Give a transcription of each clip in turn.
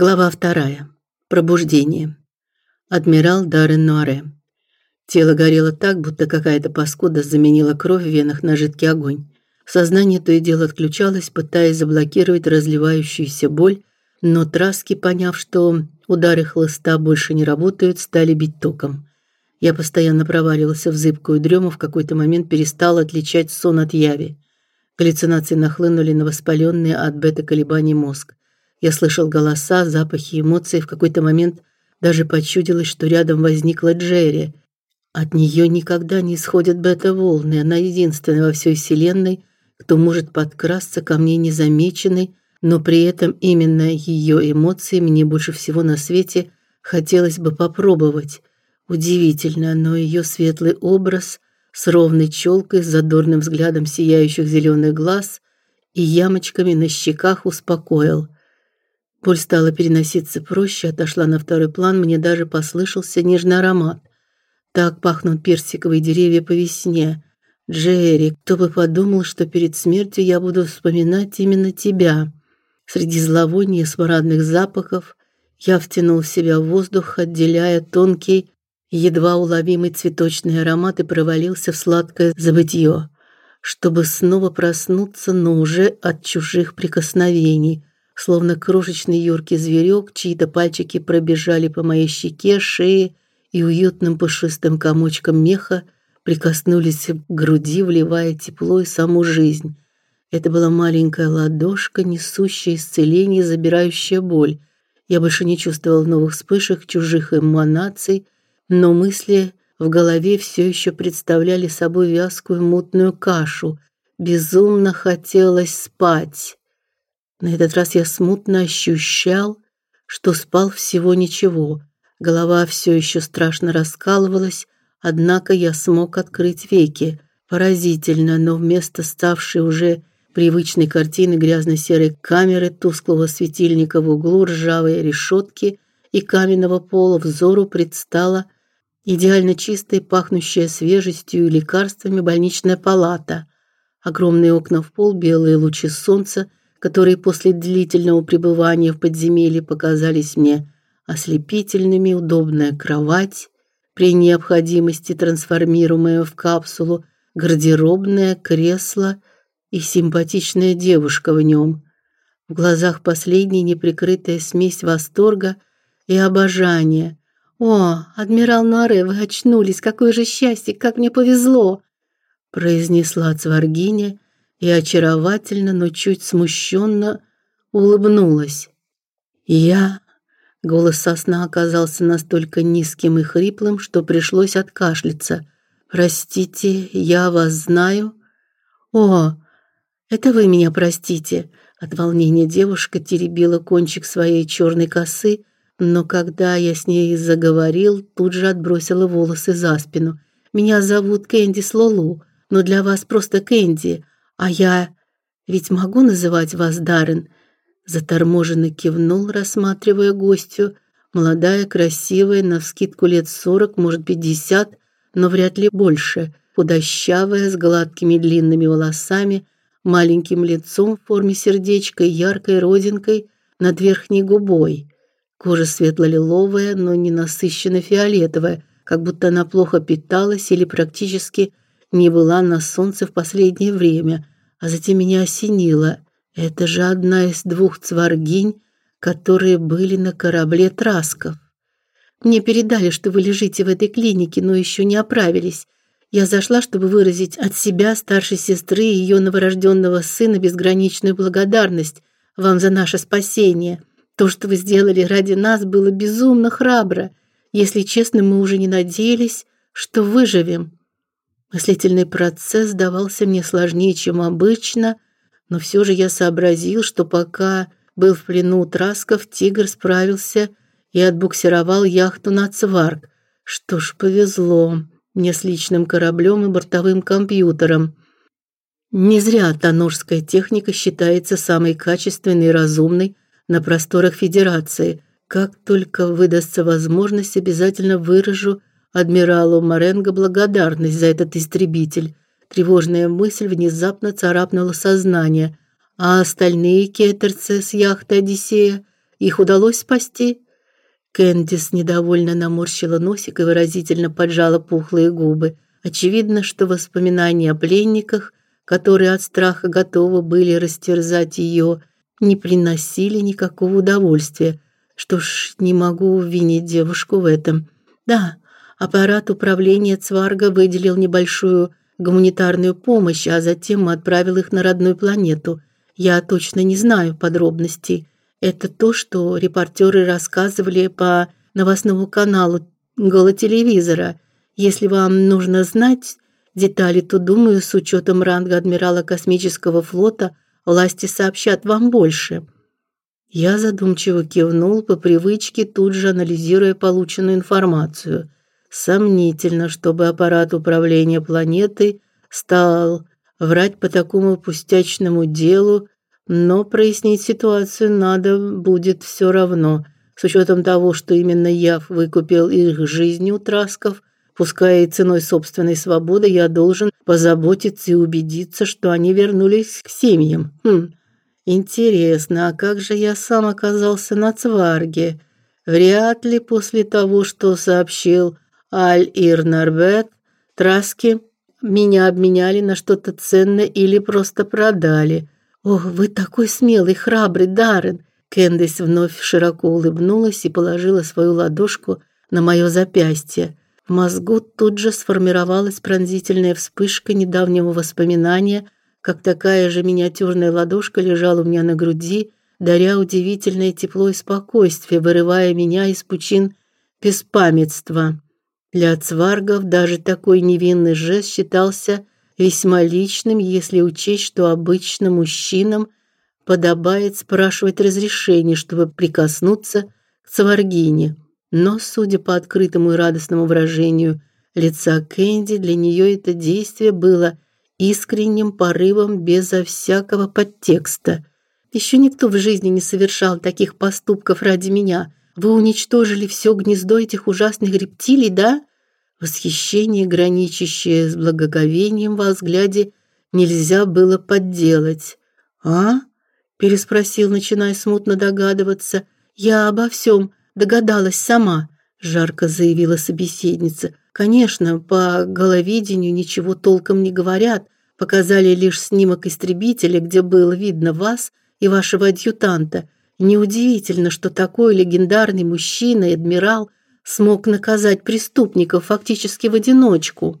Глава вторая. Пробуждение. Адмирал Даррен Нуаре. Тело горело так, будто какая-то паскуда заменила кровь в венах на жидкий огонь. Сознание то и дело отключалось, пытаясь заблокировать разливающуюся боль, но траски, поняв, что удары хлыста больше не работают, стали бить током. Я постоянно проваливался в зыбкую дрему, в какой-то момент перестал отличать сон от яви. Галлюцинации нахлынули на воспаленный от бета-колебаний мозг. Я слышал голоса, запахи, эмоции. В какой-то момент даже почудилось, что рядом возникла Джерри. От нее никогда не исходят бета-волны. Она единственная во всей вселенной, кто может подкрасться ко мне незамеченной, но при этом именно ее эмоции мне больше всего на свете хотелось бы попробовать. Удивительно, но ее светлый образ с ровной челкой, с задорным взглядом сияющих зеленых глаз и ямочками на щеках успокоил. Боль стала переноситься проще, отошла на второй план, мне даже послышался нежный аромат. Так пахнут персиковые деревья по весне. Джерри, кто бы подумал, что перед смертью я буду вспоминать именно тебя. Среди зловония смрадных запахов я втянул в себя воздух, отделяя тонкий, едва уловимый цветочный аромат и провалился в сладкое забытье, чтобы снова проснуться, но уже от чужих прикосновений, словно крошечный юркий зверек, чьи-то пальчики пробежали по моей щеке, шее и уютным пушистым комочком меха прикоснулись к груди, вливая тепло и саму жизнь. Это была маленькая ладошка, несущая исцеление, забирающая боль. Я больше не чувствовал новых вспышек чужих эманаций, но мысли в голове все еще представляли собой вязкую мутную кашу. Безумно хотелось спать. На этот раз я смутно ощущал, что спал всего ничего. Голова все еще страшно раскалывалась, однако я смог открыть веки. Поразительно, но вместо ставшей уже привычной картины грязно-серой камеры, тусклого светильника в углу, ржавой решетки и каменного пола взору предстала идеально чистая, пахнущая свежестью и лекарствами больничная палата. Огромные окна в пол, белые лучи солнца которые после длительного пребывания в подземелье показались мне ослепительными, удобная кровать, при необходимости трансформируемая в капсулу, гардеробное кресло и симпатичная девушка в нем. В глазах последней неприкрытая смесь восторга и обожания. О, адмирал Наре, вы очнулись, какое же счастье, как мне повезло, произнесла Цваргиня и очаровательно, но чуть смущенно улыбнулась. Я голос сосна оказался настолько низким и хриплым, что пришлось откашляться. Простите, я вас знаю. О, это вы меня простите. От волнения девушка теребила кончик своей черной косы, но когда я с ней заговорил, тут же отбросила волосы за спину. Меня зовут Кэнди Слолу, но для вас просто Кэнди. А я ведь могу называть вас Даррен? Заторможенно кивнул, рассматривая гостью, молодая, красивая, на вскидку лет сорок, может, пятьдесят, но вряд ли больше, худощавая, с гладкими длинными волосами, маленьким лицом в форме сердечка и яркой родинкой над верхней губой. Кожа светло-лиловая, но не насыщенно фиолетовая, как будто она плохо питалась или практически не была на солнце в последнее время, а затем меня осенило. Это же одна из двух цваргинь, которые были на корабле Трасков. Мне передали, что вы лежите в этой клинике, но еще не оправились. Я зашла, чтобы выразить от себя старшей сестры и ее новорожденного сына безграничную благодарность вам за наше спасение. То, что вы сделали ради нас, было безумно храбро. Если честно, мы уже не надеялись, что выживем. Мыслительный процесс давался мне сложнее, чем обычно, но все же я сообразил, что пока был в плену Трасков, Тигр справился и отбуксировал яхту на Цварк. Что ж, повезло мне с личным кораблем и бортовым компьютером. Не зря тонорская техника считается самой качественной и разумной на просторах Федерации. Как только выдастся возможность, обязательно выражу адмиралу Маренго благодарность за этот истребитель. Тревожная мысль внезапно царапнула сознание, а остальные кеттерцы с яхты Одиссея Их удалось спасти? Кэндис недовольно наморщила носик и выразительно поджала пухлые губы. Очевидно, что воспоминания о пленниках, которые от страха готовы были растерзать ее, не приносили никакого удовольствия. Что ж, не могу винить девушку в этом. Да, аппарат управления Цварга выделил небольшую гуманитарную помощь, а затем отправил их на родную планету. Я точно не знаю подробностей. Это то, что репортеры рассказывали по новостному каналу голотелевизора. Если вам нужно знать детали, то, думаю, с учетом ранга адмирала космического флота, власти сообщат вам больше. Я задумчиво кивнул по привычке, тут же анализируя полученную информацию. Сомнительно, чтобы аппарат управления планетой стал врать по такому пустячному делу, но прояснить ситуацию надо будет все равно, с учетом того, что именно я выкупил их жизни у Трасков, пускай и ценой собственной свободы, я должен позаботиться и убедиться, что они вернулись к семьям. Хм. Интересно, а как же я сам оказался на Цварге? Вряд ли после того, что сообщил Аль-Ирнарбет, Траски меня обменяли на что-то ценное или просто продали. Ох, вы такой смелый, храбрый, Даррен. Кэндис вновь широко улыбнулась и положила свою ладошку на мое запястье. В мозгу тут же сформировалась пронзительная вспышка недавнего воспоминания, как такая же миниатюрная ладошка лежала у меня на груди, даря удивительное тепло и спокойствие, вырывая меня из пучин беспамятства. Для цваргов даже такой невинный жест считался весьма личным, если учесть, что обычно мужчинам подобает спрашивать разрешение, чтобы прикоснуться к цваргине. Но, судя по открытому и радостному выражению лица Кэнди, для нее это действие было искренним порывом безо всякого подтекста. Еще никто в жизни не совершал таких поступков ради меня. Вы уничтожили все гнездо этих ужасных рептилий, да? Восхищение, граничащее с благоговением во взгляде, нельзя было подделать. А? переспросил, начиная смутно догадываться. Я обо всем догадалась сама, жарко заявила собеседница. Конечно, по головидению ничего толком не говорят. Показали лишь снимок истребителя, где было видно вас и вашего адъютанта. Неудивительно, что такой легендарный мужчина и адмирал смог наказать преступников фактически в одиночку.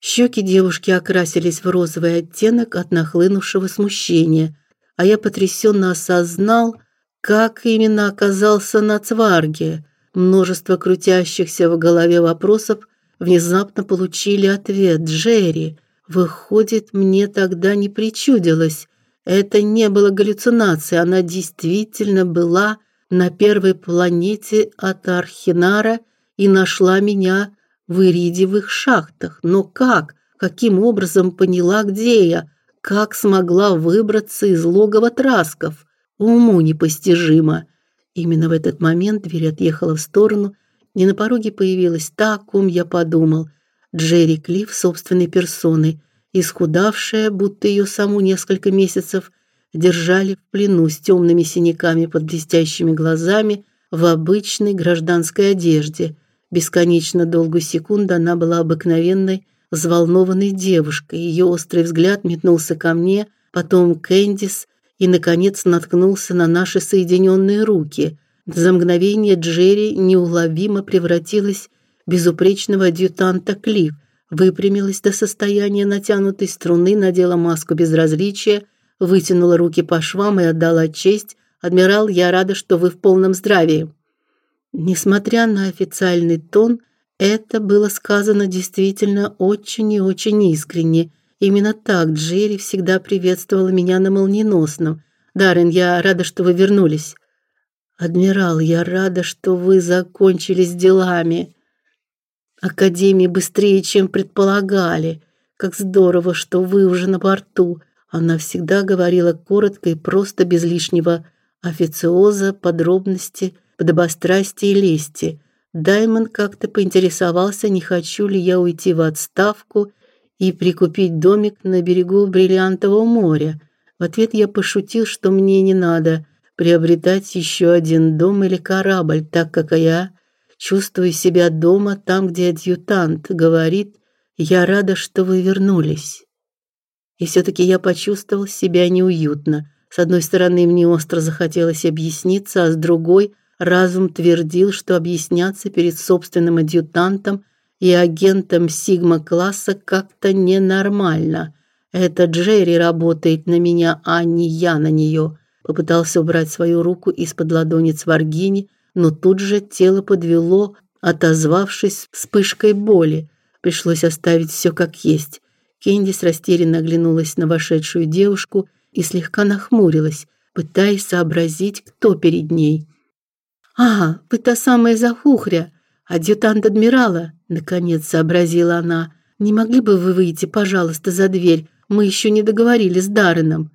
Щеки девушки окрасились в розовый оттенок от нахлынувшего смущения, а я потрясенно осознал, как именно оказался на Цварге. Множество крутящихся в голове вопросов внезапно получили ответ. Джерри, выходит, мне тогда не причудилось. Это не было галлюцинацией, она действительно была на первой планете от Архинара и нашла меня в иридиевых шахтах. Но как? Каким образом поняла, где я? Как смогла выбраться из логова Трасков? Уму непостижимо. Именно в этот момент дверь отъехала в сторону, и на пороге появилась та, о ком я подумал. Джерри Клифф собственной персоной, исхудавшая, будто ее саму несколько месяцев держали в плену с темными синяками под блестящими глазами в обычной гражданской одежде. Бесконечно долгую секунду она была обыкновенной, взволнованной девушкой. Ее острый взгляд метнулся ко мне, потом к Эндис и наконец наткнулся на наши соединенные руки. За мгновение Джерри неуловимо превратилась в безупречного адъютанта Клифф, выпрямилась до состояния натянутой струны, надела маску безразличия вытянула руки по швам и отдала честь. Адмирал, я рада, что вы в полном здравии. Несмотря на официальный тон, это было сказано действительно очень и очень искренне. Именно так Джерри всегда приветствовала меня на молниеносном. Даррен, я рада, что вы вернулись. Адмирал, я рада, что вы закончили с делами. Академии быстрее, чем предполагали. Как здорово, что вы уже на борту. Она всегда говорила коротко и просто, без лишнего официоза, подробности, подобострастия и лести. Даймон как-то поинтересовался, не хочу ли я уйти в отставку и прикупить домик на берегу Бриллиантового моря. В ответ я пошутил, что мне не надо приобретать еще один дом или корабль, так как я чувствую себя дома там, где адъютант говорит: "Я рада, что вы вернулись". И все таки я почувствовал себя неуютно. С одной стороны, мне остро захотелось объясниться, а с другой разум твердил, что объясняться перед собственным адъютантом и агентом Сигма-класса как-то ненормально. Это Джерри работает на меня, а не я на нее. Попытался убрать свою руку из-под ладони Цваргини, но тут же тело подвело, отозвавшись вспышкой боли. Пришлось оставить все как есть. Кендис растерянно оглянулась на вошедшую девушку и слегка нахмурилась, пытаясь сообразить, кто перед ней. «А, вы та самая захухря, адъютант адмирала», — наконец сообразила она. «Не могли бы вы выйти, пожалуйста, за дверь? Мы еще не договорились с Дарреном».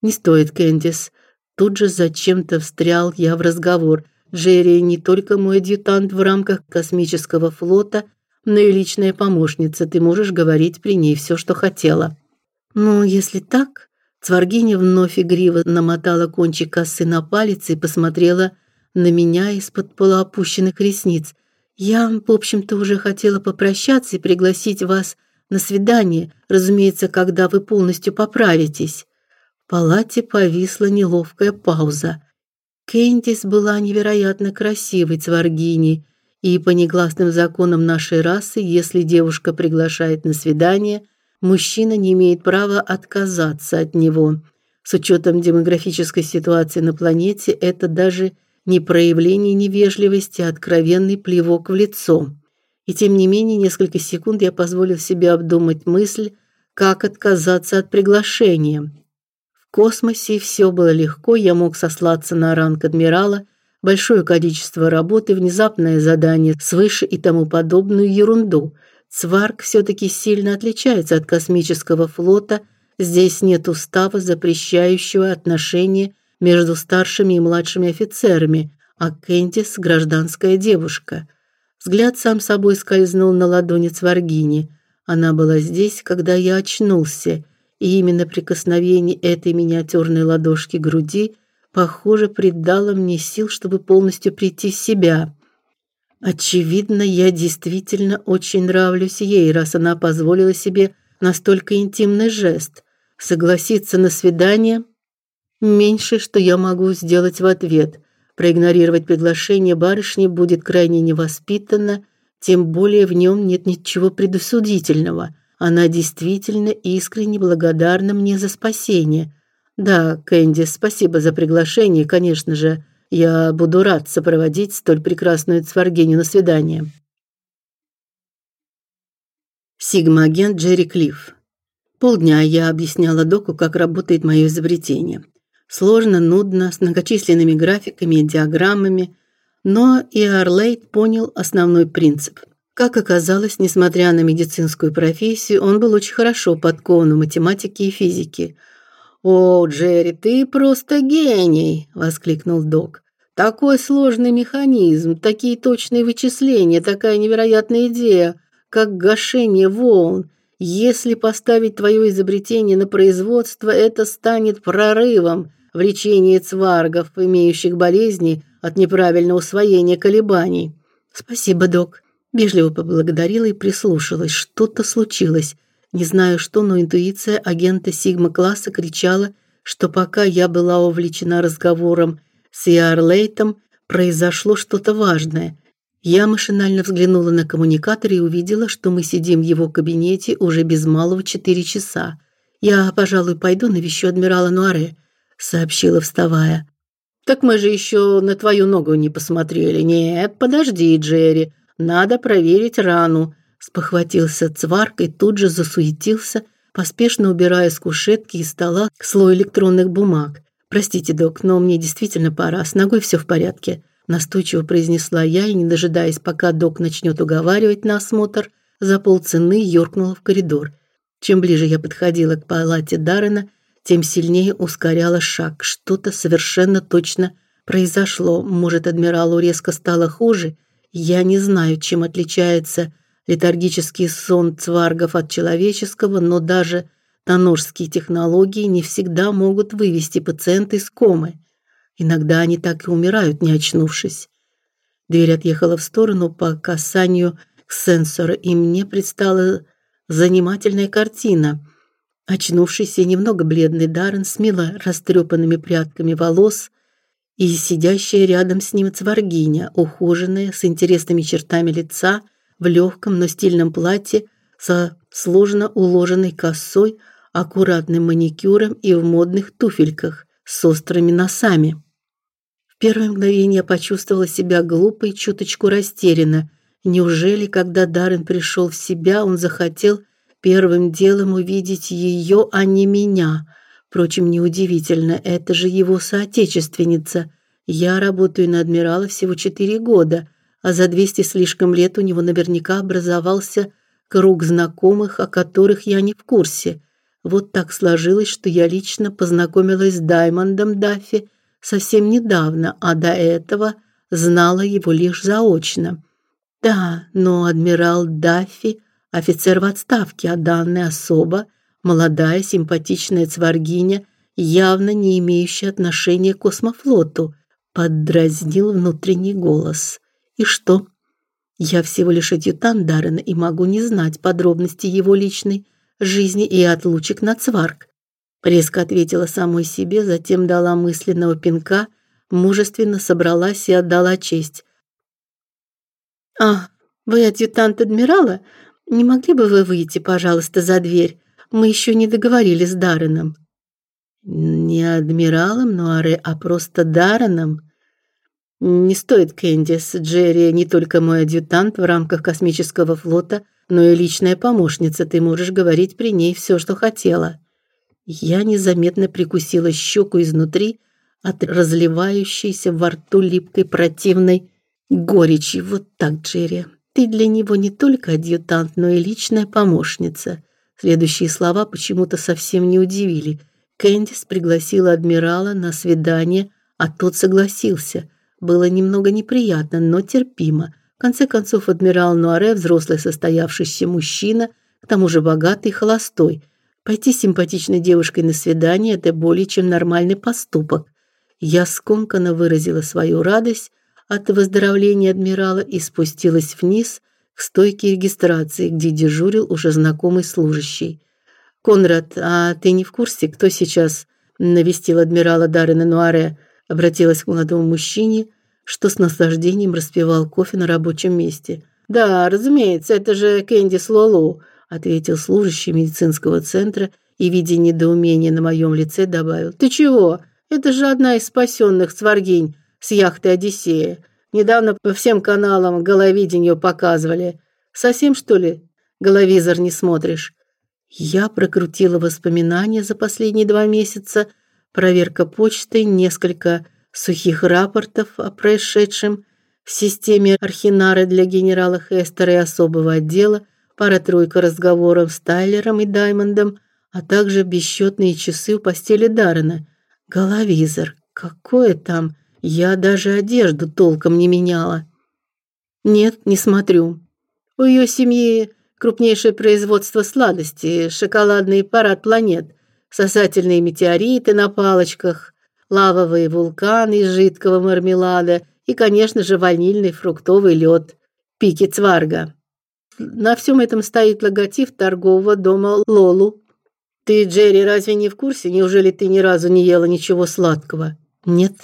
«Не стоит, Кендис». Тут же зачем-то встрял я в разговор. Джерри не только мой адъютант в рамках космического флота, но и личная помощница. Ты можешь говорить при ней все, что хотела. Ну, если так, Цваргиня вновь игриво намотала кончик косы на палец и посмотрела на меня из-под полуопущенных ресниц. Я, в общем-то, уже хотела попрощаться и пригласить вас на свидание, разумеется, когда вы полностью поправитесь. В палате повисла неловкая пауза. Кендис была невероятно красивой цваргиней, и по негласным законам нашей расы, если девушка приглашает на свидание, мужчина не имеет права отказаться от него. С учетом демографической ситуации на планете это даже не проявление невежливости, а откровенный плевок в лицо. И тем не менее, несколько секунд я позволил себе обдумать мысль, как отказаться от приглашения. Космосе все было легко, я мог сослаться на ранг адмирала большое количество работы, внезапное задание свыше и тому подобную ерунду. Цварк все таки сильно отличается от космического флота. Здесь нет устава, запрещающего отношения между старшими и младшими офицерами, а Кентис гражданская девушка. Взгляд сам собой скользнул на ладони Цваргини. Она была здесь, когда я очнулся, и именно прикосновение этой миниатюрной ладошки к груди похоже, придало мне сил, чтобы полностью прийти в себя. Очевидно, я действительно очень нравлюсь ей, раз она позволила себе настолько интимный жест. Согласиться на свидание меньше, что я могу сделать в ответ. Проигнорировать приглашение барышни будет крайне невоспитанно, тем более в нем нет ничего предосудительного. Она действительно искренне благодарна мне за спасение. Да, Кэнди, спасибо за приглашение, конечно же. Я буду рад сопроводить столь прекрасную цваргиню на свидание. Сигма-агент Джерри Клифф. Полдня я объясняла доку, как работает мое изобретение. Сложно, нудно, с многочисленными графиками и диаграммами, но и Арлейт понял основной принцип. Как оказалось, несмотря на медицинскую профессию, он был очень хорошо подкован в математике и физике – «О, Джерри, ты просто гений!» — воскликнул док. «Такой сложный механизм, такие точные вычисления, такая невероятная идея, как гашение волн. Если поставить твое изобретение на производство, это станет прорывом в лечении цваргов, имеющих болезни от неправильного усвоения колебаний». «Спасибо, док», — вежливо поблагодарила и прислушалась. Что-то случилось. Не знаю что, но интуиция агента Сигма-класса кричала, что пока я была увлечена разговором с Иарлейтом, произошло что-то важное. Я машинально взглянула на коммуникатор и увидела, что мы сидим в его кабинете уже без малого четыре часа. «Я, пожалуй, пойду навещу адмирала Нуаре», — сообщила, вставая. «Так мы же еще на твою ногу не посмотрели. Нет, подожди, Джерри, надо проверить рану спохватился Цварк и тут же засуетился, поспешно убирая с кушетки и стола слой электронных бумаг. Простите, док, но мне действительно пора. С ногой все в порядке, настойчиво произнесла я и, не дожидаясь, пока док начнет уговаривать на осмотр, за полцены юркнула в коридор. Чем ближе я подходила к палате Даррена, тем сильнее ускоряла шаг. Что-то совершенно точно произошло. Может, адмиралу резко стало хуже? Я не знаю, чем отличается летаргический сон цваргов от человеческого, но даже тоножские технологии не всегда могут вывести пациента из комы. Иногда они так и умирают, не очнувшись. Дверь отъехала в сторону по касанию сенсора, и мне предстала занимательная картина. Очнувшийся немного бледный Даррен с мило растрепанными прядками волос и сидящая рядом с ним Цваргиня, ухоженная, с интересными чертами лица, в легком, но стильном платье, со сложно уложенной косой, аккуратным маникюром и в модных туфельках с острыми носами. В первое мгновение я почувствовала себя глупо и чуточку растерянно. Неужели, когда Даррен пришел в себя, он захотел первым делом увидеть ее, а не меня? Впрочем, неудивительно, это же его соотечественница. Я работаю на адмирала всего четыре года, а за двести слишком лет у него наверняка образовался круг знакомых, о которых я не в курсе. Вот так сложилось, что я лично познакомилась с Даймондом Даффи совсем недавно, а до этого знала его лишь заочно. Да, но адмирал Даффи офицер в отставке, а данная особа молодая симпатичная цваргиня, явно не имеющая отношения к космофлоту, поддразнил внутренний голос. И что? Я всего лишь адъютант Даррена и могу не знать подробностей его личной жизни и отлучек на цварк. Резко ответила самой себе, затем дала мысленного пинка, мужественно собралась и отдала честь. А, вы адъютант адмирала? Не могли бы вы выйти, пожалуйста, за дверь? Мы еще не договорились с Дарреном. Не адмиралом Нуаре, а просто Дарреном. Не стоит, Кэндис, Джерри не только мой адъютант в рамках космического флота, но и личная помощница. Ты можешь говорить при ней все, что хотела. Я незаметно прикусила щеку изнутри от разливающейся во рту липкой противной горечи. Вот так, Джерри. Ты для него не только адъютант, но и личная помощница. Следующие слова почему-то совсем не удивили. Кэндис пригласила адмирала на свидание, а тот согласился. Было немного неприятно, но терпимо. В конце концов, адмирал Нуаре взрослый состоявшийся мужчина, к тому же богатый и холостой. Пойти с симпатичной девушкой на свидание это более чем нормальный поступок. Я скомканно выразила свою радость от выздоровления адмирала и спустилась вниз к стойке регистрации, где дежурил уже знакомый служащий. Конрад, а ты не в курсе, кто сейчас навестил адмирала Даррена Нуаре? обратилась к молодому мужчине, что с наслаждением распивал кофе на рабочем месте. Да, разумеется, это же Кэнди Слолу, ответил служащий медицинского центра и видя недоумение на моем лице добавил: "Ты чего? Это же одна из спасенных сваргинь с яхты Одиссея. Недавно по всем каналам головидению показывали. Совсем что ли головизор не смотришь?" Я прокрутила воспоминания за последние два месяца, проверка почты, несколько сухих рапортов о происшедшем в системе Архинары для генерала Хестера и особого отдела, пара-тройка разговоров с Тайлером и Даймондом, а также бесчетные часы у постели Даррена. Головизор. Какое там? Я даже одежду толком не меняла. Нет, не смотрю. У ее семьи крупнейшее производство сладостей, шоколадный парад планет, сосательные метеориты на палочках, лавовые вулканы из жидкого мармелада и, конечно же, ванильный фруктовый лед, пики цварга. На всем этом стоит логотип торгового дома Лолу. Ты, Джерри, разве не в курсе? Неужели ты ни разу не ела ничего сладкого? Нет.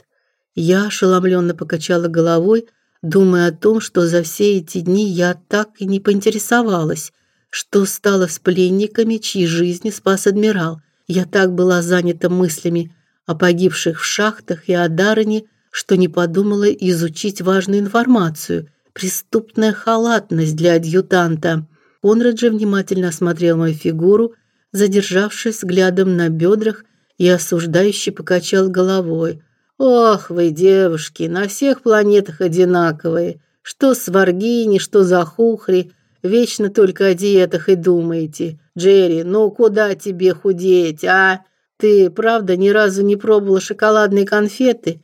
Я ошеломленно покачала головой, думая о том, что за все эти дни я так и не поинтересовалась, что стало с пленниками, чьи жизни спас адмирал. Я так была занята мыслями о погибших в шахтах и о Дарыне, что не подумала изучить важную информацию. Преступная халатность для адъютанта. Конрад же внимательно осмотрел мою фигуру, задержавшись взглядом на бедрах и осуждающе покачал головой. Ох, вы, девушки, на всех планетах одинаковые. Что сваргини, что захухри, вечно только о диетах и думаете. Джерри, ну куда тебе худеть, а? Ты, правда, ни разу не пробовала шоколадные конфеты?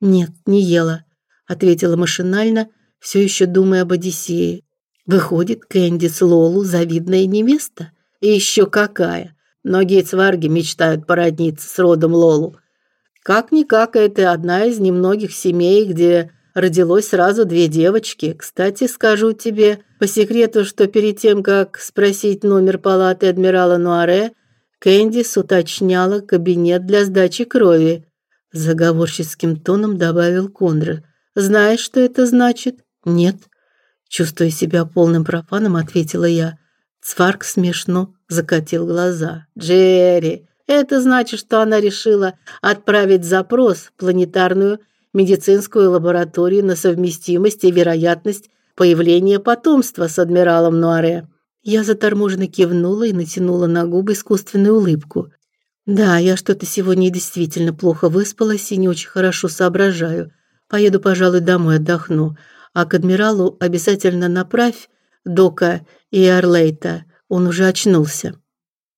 Нет, не ела, ответила машинально, все еще думая об Одиссее. Выходит, Кэндис Лолу завидная невеста? И еще какая. Многие цварги мечтают породниться с родом Лолу. Как-никак, это одна из немногих семей, где родилось сразу две девочки. Кстати, скажу тебе по секрету, что перед тем, как спросить номер палаты адмирала Нуаре, Кэндис уточняла кабинет для сдачи крови. Заговорческим тоном добавил Конрад. Знаешь, что это значит? Нет. Чувствуя себя полным профаном, ответила я. Цварк смешно закатил глаза. Джерри, это значит, что она решила отправить запрос в планетарную медицинскую лабораторию на совместимость и вероятность появления потомства с адмиралом Нуаре. Я заторможенно кивнула и натянула на губы искусственную улыбку. Да, я что-то сегодня действительно плохо выспалась и не очень хорошо соображаю. Поеду, пожалуй, домой отдохну, а к адмиралу обязательно направь Дока и Арлейта. Он уже очнулся.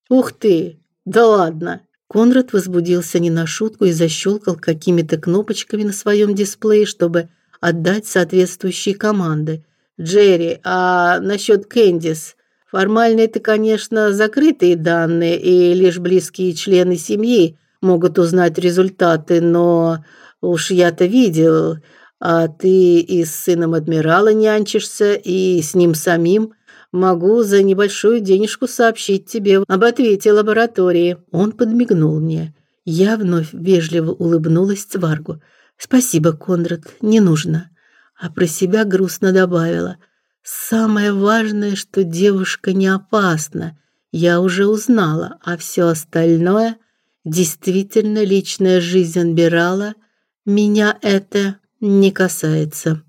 Ух ты, да ладно. Конрад возбудился не на шутку и защелкал какими-то кнопочками на своем дисплее, чтобы отдать соответствующие команды. Джерри, а насчет Кэндис? Формально это, конечно, закрытые данные, и лишь близкие члены семьи могут узнать результаты, но уж я-то видел, а ты и с сыном адмирала нянчишься, и с ним самим. Могу за небольшую денежку сообщить тебе об ответе лаборатории. Он подмигнул мне. Я вновь вежливо улыбнулась Цваргу. Спасибо, Конрад, не нужно. А про себя грустно добавила: самое важное, что девушка не опасна. Я уже узнала, а все остальное действительно личная жизнь Анбирала меня это не касается.